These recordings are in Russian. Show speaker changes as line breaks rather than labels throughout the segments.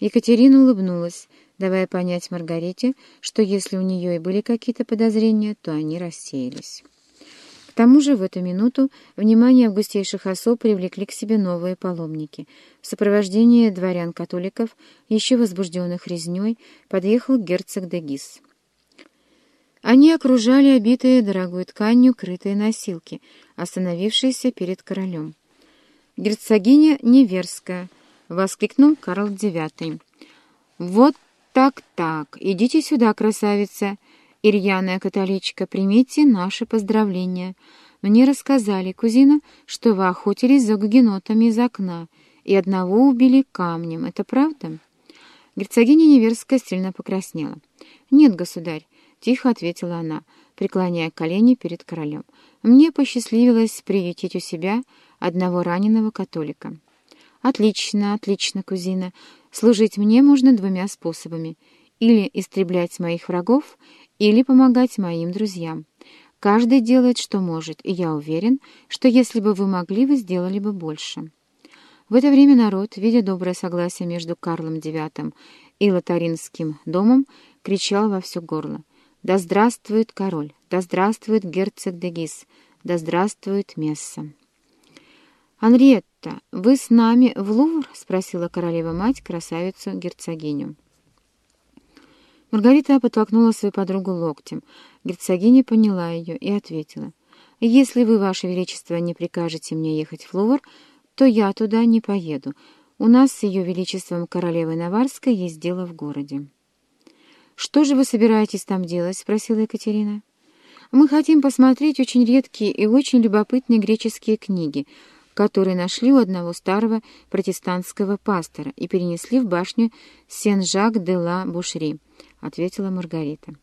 Екатерина улыбнулась, давая понять Маргарите, что если у нее и были какие-то подозрения, то они рассеялись. К тому же в эту минуту внимание августейших особ привлекли к себе новые паломники. В сопровождении дворян-католиков, еще возбужденных резней, подъехал герцог де Гис. Они окружали обитые дорогой тканью крытые носилки, остановившиеся перед королем. «Герцогиня Неверская!» — воскликнул Карл IX. «Вот так-так! Идите сюда, красавица! Ирьяная католичка, примите наши поздравления. Мне рассказали, кузина, что вы охотились за гугенотами из окна и одного убили камнем. Это правда?» Герцогиня Неверская сильно покраснела. «Нет, государь, Тихо ответила она, преклоняя колени перед королем. «Мне посчастливилось приютить у себя одного раненого католика». «Отлично, отлично, кузина. Служить мне можно двумя способами. Или истреблять моих врагов, или помогать моим друзьям. Каждый делает, что может, и я уверен, что если бы вы могли, вы сделали бы больше». В это время народ, видя доброе согласие между Карлом IX и Лотаринским домом, кричал во все горло. Да здравствует король, да здравствует герцог де Гис, да здравствует Месса. «Анриетта, вы с нами в Лувр?» — спросила королева-мать красавицу-герцогиню. Маргарита подтолкнула свою подругу локтем. Герцогиня поняла ее и ответила. «Если вы, ваше величество, не прикажете мне ехать в Лувр, то я туда не поеду. У нас с ее величеством королевой Наварской есть дело в городе». «Что же вы собираетесь там делать?» — спросила Екатерина. «Мы хотим посмотреть очень редкие и очень любопытные греческие книги, которые нашли у одного старого протестантского пастора и перенесли в башню Сен-Жак-де-ла-Бушри», — ответила Маргарита.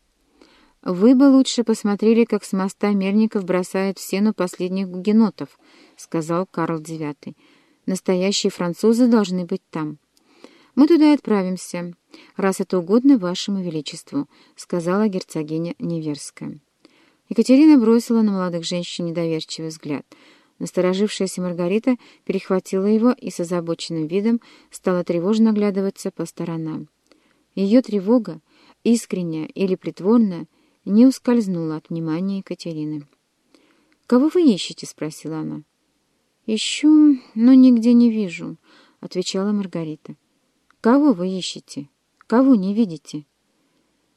«Вы бы лучше посмотрели, как с моста Мельников бросают в сену последних гугенотов», — сказал Карл IX. «Настоящие французы должны быть там». «Мы туда отправимся, раз это угодно вашему величеству», — сказала герцогиня Неверская. Екатерина бросила на молодых женщин недоверчивый взгляд. Насторожившаяся Маргарита перехватила его и с озабоченным видом стала тревожно оглядываться по сторонам. Ее тревога, искренняя или притворная, не ускользнула от внимания Екатерины. «Кого вы ищете?» — спросила она. «Ищу, но нигде не вижу», — отвечала Маргарита. «Кого вы ищете? Кого не видите?»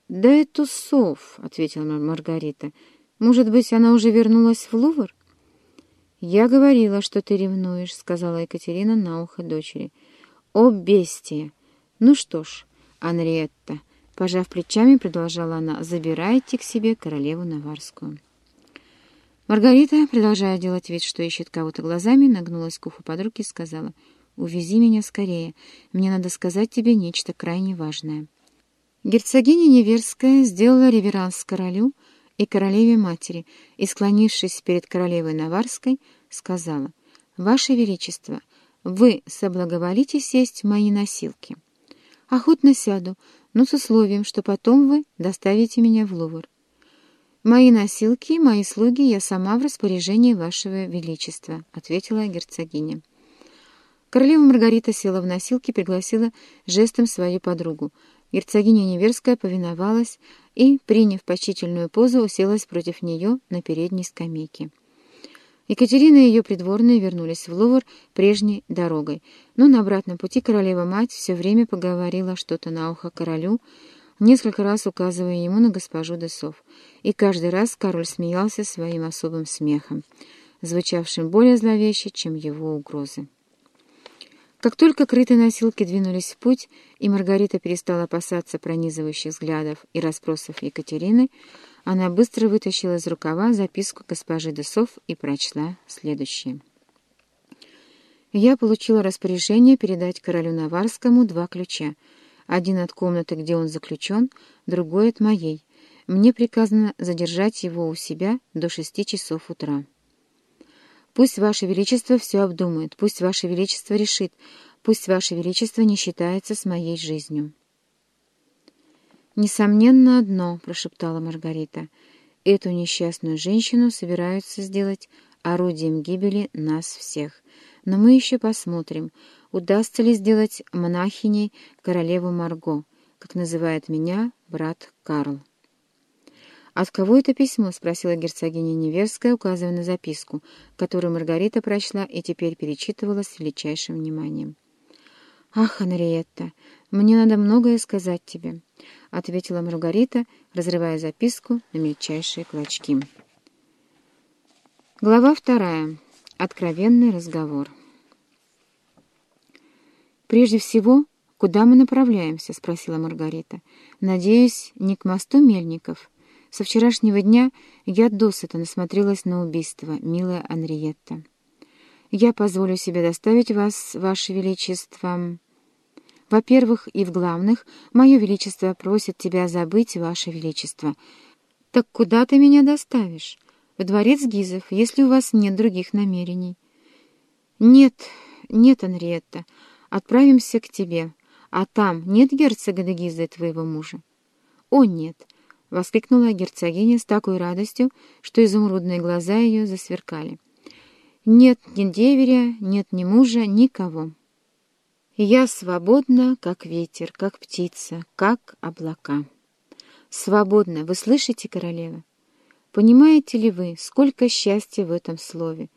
«Да это сов», — ответила Маргарита. «Может быть, она уже вернулась в Лувр?» «Я говорила, что ты ревнуешь», — сказала Екатерина на ухо дочери. «О, бестия! Ну что ж, Анриетта», — пожав плечами, продолжала она, — «забирайте к себе королеву Наварскую». Маргарита, продолжая делать вид, что ищет кого-то глазами, нагнулась к уху подруги и сказала — «Увези меня скорее. Мне надо сказать тебе нечто крайне важное». Герцогиня Неверская сделала реверанс королю и королеве-матери и, склонившись перед королевой Наварской, сказала, «Ваше Величество, вы соблаговолите сесть в мои носилки. Охотно сяду, но с условием, что потом вы доставите меня в Лувр. «Мои носилки, мои слуги, я сама в распоряжении вашего величества», — ответила герцогиня. Королева Маргарита села в носилки и пригласила жестом свою подругу. Герцогиня Неверская повиновалась и, приняв почтительную позу, уселась против нее на передней скамейке. Екатерина и ее придворные вернулись в Лувр прежней дорогой, но на обратном пути королева-мать все время поговорила что-то на ухо королю, несколько раз указывая ему на госпожу Десов, и каждый раз король смеялся своим особым смехом, звучавшим более зловеще, чем его угрозы. Как только крытые носилки двинулись в путь, и Маргарита перестала опасаться пронизывающих взглядов и расспросов Екатерины, она быстро вытащила из рукава записку госпожи Десов и прочла следующее. «Я получила распоряжение передать королю Наварскому два ключа. Один от комнаты, где он заключен, другой от моей. Мне приказано задержать его у себя до шести часов утра». Пусть Ваше Величество все обдумает, пусть Ваше Величество решит, пусть Ваше Величество не считается с моей жизнью. «Несомненно одно», — прошептала Маргарита, — «эту несчастную женщину собираются сделать орудием гибели нас всех. Но мы еще посмотрим. удастся ли сделать монахиней королеву Марго, как называет меня брат Карл. «От кого это письмо?» — спросила герцогиня Неверская, указывая на записку, которую Маргарита прочла и теперь перечитывала с величайшим вниманием. «Ах, Анриетта, мне надо многое сказать тебе», — ответила Маргарита, разрывая записку на мельчайшие клочки. Глава вторая. Откровенный разговор. «Прежде всего, куда мы направляемся?» — спросила Маргарита. «Надеюсь, не к мосту Мельников?» Со вчерашнего дня я досыта насмотрелась на убийство, милая Анриетта. Я позволю себе доставить вас, Ваше Величество... Во-первых, и в главных, Мое Величество просит тебя забыть, Ваше Величество. Так куда ты меня доставишь? В дворец Гизов, если у вас нет других намерений. Нет, нет, Анриетта, отправимся к тебе. А там нет герцога де Гизы, твоего мужа? О, нет, — воскликнула герцогиня с такой радостью, что изумрудные глаза ее засверкали. «Нет ни деверя, нет ни мужа, никого. Я свободна, как ветер, как птица, как облака. Свободна, вы слышите, королева? Понимаете ли вы, сколько счастья в этом слове?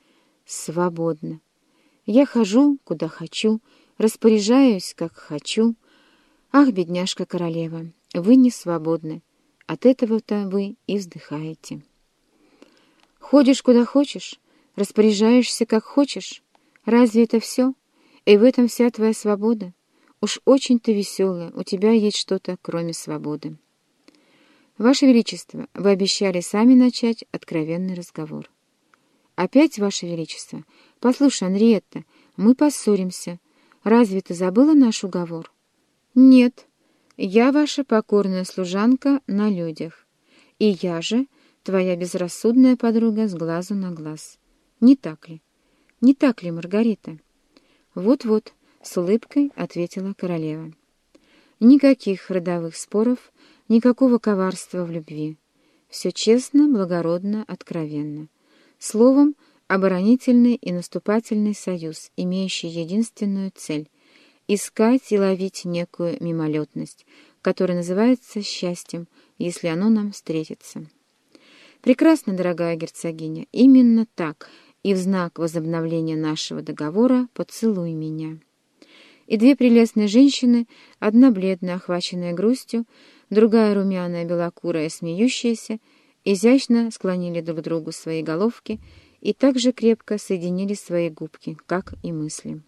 Свободна. Я хожу, куда хочу, распоряжаюсь, как хочу. Ах, бедняжка королева, вы не свободны. От этого-то вы и вздыхаете. Ходишь куда хочешь, распоряжаешься как хочешь. Разве это все? И в этом вся твоя свобода? Уж очень ты веселая, у тебя есть что-то, кроме свободы. Ваше Величество, вы обещали сами начать откровенный разговор. Опять, Ваше Величество? Послушай, Анриетта, мы поссоримся. Разве ты забыла наш уговор? Нет. Я ваша покорная служанка на людях, и я же твоя безрассудная подруга с глазу на глаз. Не так ли? Не так ли, Маргарита? Вот-вот, с улыбкой ответила королева. Никаких родовых споров, никакого коварства в любви. Все честно, благородно, откровенно. Словом, оборонительный и наступательный союз, имеющий единственную цель искать и ловить некую мимолетность, которая называется счастьем, если оно нам встретится. Прекрасно, дорогая герцогиня, именно так, и в знак возобновления нашего договора поцелуй меня. И две прелестные женщины, одна бледная, охваченная грустью, другая румяная, белокурая, смеющаяся, изящно склонили друг к другу свои головки и так же крепко соединили свои губки, как и мысли.